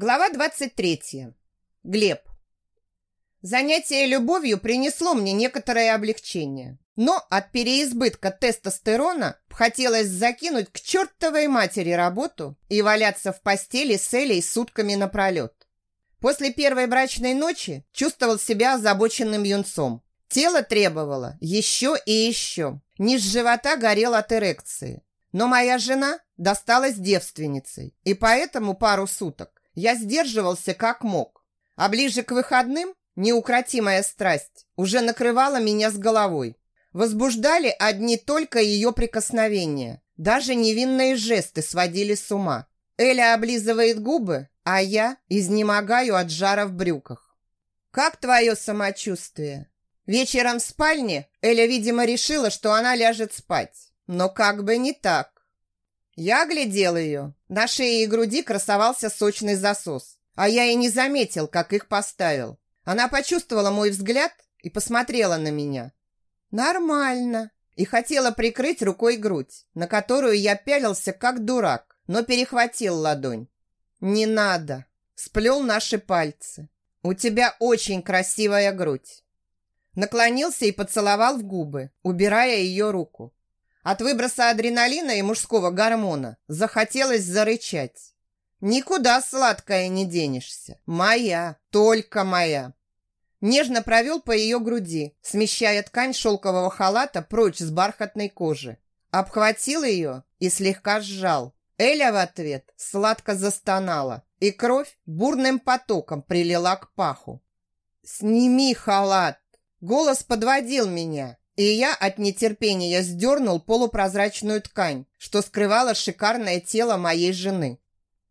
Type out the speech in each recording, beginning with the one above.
Глава 23. Глеб. Занятие любовью принесло мне некоторое облегчение. Но от переизбытка тестостерона хотелось закинуть к чертовой матери работу и валяться в постели с Элей сутками напролет. После первой брачной ночи чувствовал себя озабоченным юнцом. Тело требовало еще и еще. Низ живота горел от эрекции. Но моя жена досталась девственницей, и поэтому пару суток я сдерживался как мог. А ближе к выходным неукротимая страсть уже накрывала меня с головой. Возбуждали одни только ее прикосновения. Даже невинные жесты сводили с ума. Эля облизывает губы, а я изнемогаю от жара в брюках. «Как твое самочувствие?» Вечером в спальне Эля, видимо, решила, что она ляжет спать. Но как бы не так. Я глядел ее. На шее и груди красовался сочный засос. А я и не заметил, как их поставил. Она почувствовала мой взгляд и посмотрела на меня. Нормально. И хотела прикрыть рукой грудь, на которую я пялился как дурак, но перехватил ладонь. Не надо. Сплел наши пальцы. У тебя очень красивая грудь. Наклонился и поцеловал в губы, убирая ее руку. От выброса адреналина и мужского гормона захотелось зарычать. Никуда сладкая не денешься. Моя, только моя. Нежно провел по ее груди, смещая ткань шелкового халата прочь с бархатной кожи. Обхватил ее и слегка сжал. Эля в ответ сладко застонала, и кровь бурным потоком прилила к паху. «Сними халат!» Голос подводил меня, и я от нетерпения сдернул полупрозрачную ткань, что скрывала шикарное тело моей жены.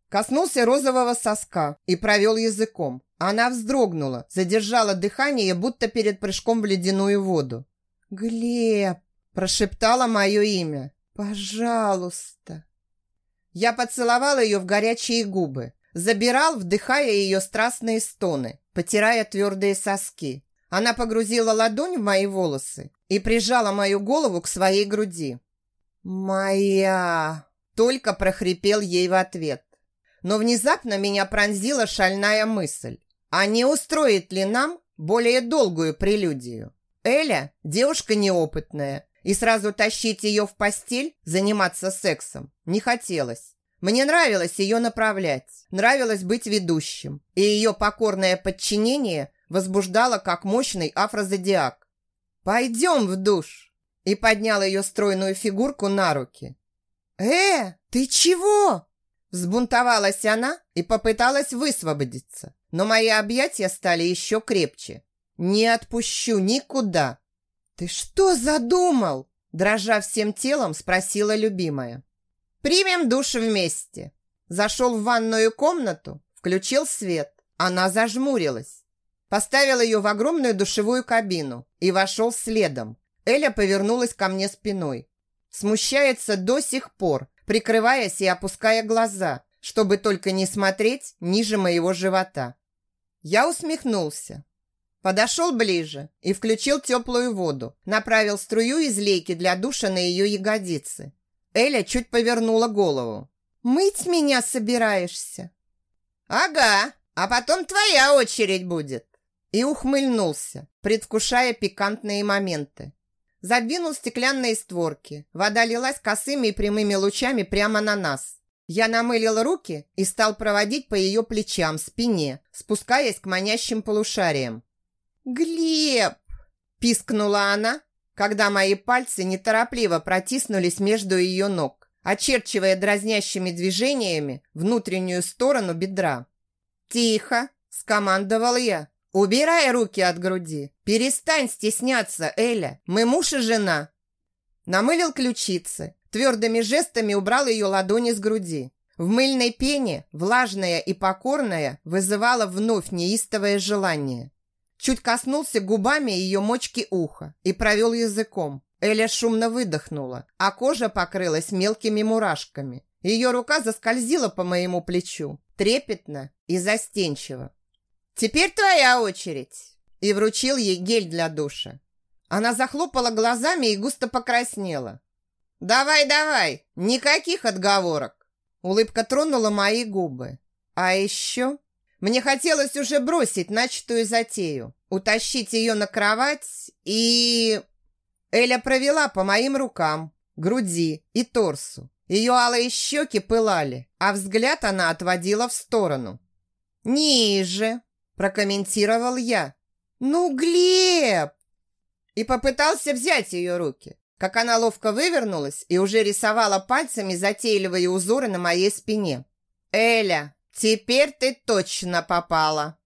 Коснулся розового соска и провел языком. Она вздрогнула, задержала дыхание, будто перед прыжком в ледяную воду. «Глеб!» – прошептала мое имя. «Пожалуйста!» Я поцеловал ее в горячие губы, забирал, вдыхая ее страстные стоны, потирая твердые соски. Она погрузила ладонь в мои волосы и прижала мою голову к своей груди. «Моя!» Только прохрипел ей в ответ. Но внезапно меня пронзила шальная мысль. А не устроит ли нам более долгую прелюдию? Эля – девушка неопытная, и сразу тащить ее в постель, заниматься сексом, не хотелось. Мне нравилось ее направлять, нравилось быть ведущим, и ее покорное подчинение возбуждало, как мощный афрозодиак. «Пойдем в душ!» и поднял ее стройную фигурку на руки. «Э, ты чего?» Взбунтовалась она и попыталась высвободиться, но мои объятия стали еще крепче. «Не отпущу никуда!» «Ты что задумал?» Дрожа всем телом, спросила любимая. «Примем душ вместе». Зашел в ванную комнату, включил свет. Она зажмурилась. Поставил ее в огромную душевую кабину и вошел следом. Эля повернулась ко мне спиной. Смущается до сих пор, прикрываясь и опуская глаза, чтобы только не смотреть ниже моего живота. Я усмехнулся. Подошел ближе и включил теплую воду. Направил струю из лейки для душа на ее ягодицы. Эля чуть повернула голову. «Мыть меня собираешься?» «Ага, а потом твоя очередь будет!» И ухмыльнулся, предвкушая пикантные моменты. Задвинул стеклянные створки. Вода лилась косыми и прямыми лучами прямо на нас. Я намылил руки и стал проводить по ее плечам, спине, спускаясь к манящим полушариям. «Глеб!» – пискнула она, когда мои пальцы неторопливо протиснулись между ее ног, очерчивая дразнящими движениями внутреннюю сторону бедра. «Тихо!» – скомандовал я, Убирай руки от груди. Перестань стесняться, Эля. Мы муж и жена. Намылил ключицы. Твердыми жестами убрал ее ладони с груди. В мыльной пене, влажная и покорная, вызывала вновь неистовое желание. Чуть коснулся губами ее мочки уха и провел языком. Эля шумно выдохнула, а кожа покрылась мелкими мурашками. Ее рука заскользила по моему плечу, трепетно и застенчиво. «Теперь твоя очередь!» И вручил ей гель для душа. Она захлопала глазами и густо покраснела. «Давай, давай! Никаких отговорок!» Улыбка тронула мои губы. А еще мне хотелось уже бросить начатую затею, утащить ее на кровать и... Эля провела по моим рукам, груди и торсу. Ее алые щеки пылали, а взгляд она отводила в сторону. «Ниже», – прокомментировал я. «Ну, Глеб!» И попытался взять ее руки, как она ловко вывернулась и уже рисовала пальцами затейливые узоры на моей спине. «Эля, теперь ты точно попала!»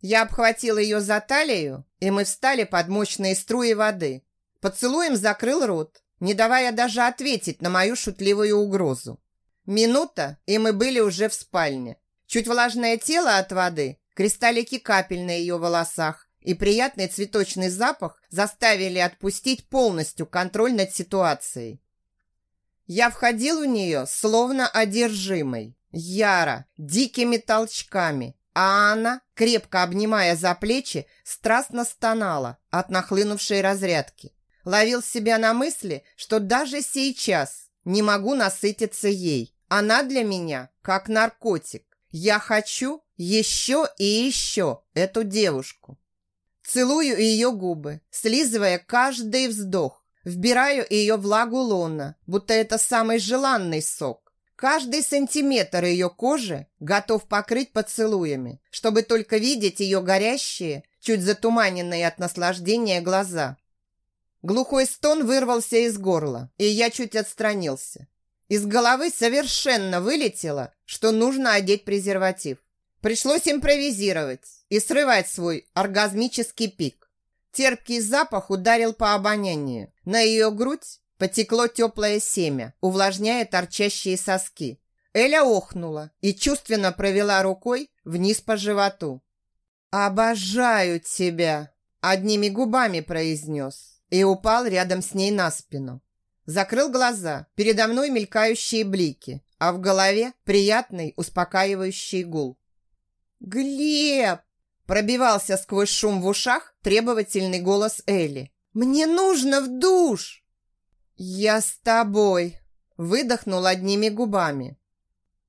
Я обхватил ее за талию, и мы встали под мощные струи воды. Поцелуем закрыл рот, не давая даже ответить на мою шутливую угрозу. Минута, и мы были уже в спальне. Чуть влажное тело от воды, кристаллики капель на ее волосах и приятный цветочный запах заставили отпустить полностью контроль над ситуацией. Я входил в нее словно одержимый, яро, дикими толчками, а она, крепко обнимая за плечи, страстно стонала от нахлынувшей разрядки. Ловил себя на мысли, что даже сейчас не могу насытиться ей. Она для меня как наркотик. Я хочу еще и еще эту девушку. Целую ее губы, слизывая каждый вздох. Вбираю ее влагу лона, будто это самый желанный сок. Каждый сантиметр ее кожи готов покрыть поцелуями, чтобы только видеть ее горящие, чуть затуманенные от наслаждения глаза. Глухой стон вырвался из горла, и я чуть отстранился. Из головы совершенно вылетело, что нужно одеть презерватив. Пришлось импровизировать и срывать свой оргазмический пик. Терпкий запах ударил по обонянию. На ее грудь потекло теплое семя, увлажняя торчащие соски. Эля охнула и чувственно провела рукой вниз по животу. «Обожаю тебя!» Одними губами произнес и упал рядом с ней на спину. Закрыл глаза, передо мной мелькающие блики, а в голове приятный успокаивающий гул. «Глеб!» – пробивался сквозь шум в ушах требовательный голос Элли. «Мне нужно в душ!» «Я с тобой!» – выдохнул одними губами.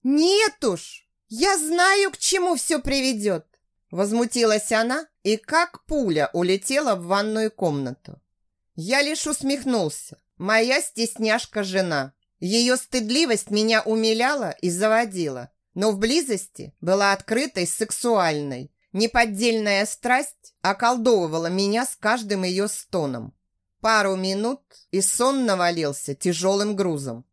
«Нет уж! Я знаю, к чему все приведет!» Возмутилась она и как пуля улетела в ванную комнату. Я лишь усмехнулся. Моя стесняшка-жена. Ее стыдливость меня умиляла и заводила. Но в близости была открытой, сексуальной. Неподдельная страсть околдовывала меня с каждым ее стоном. Пару минут, и сон навалился тяжелым грузом.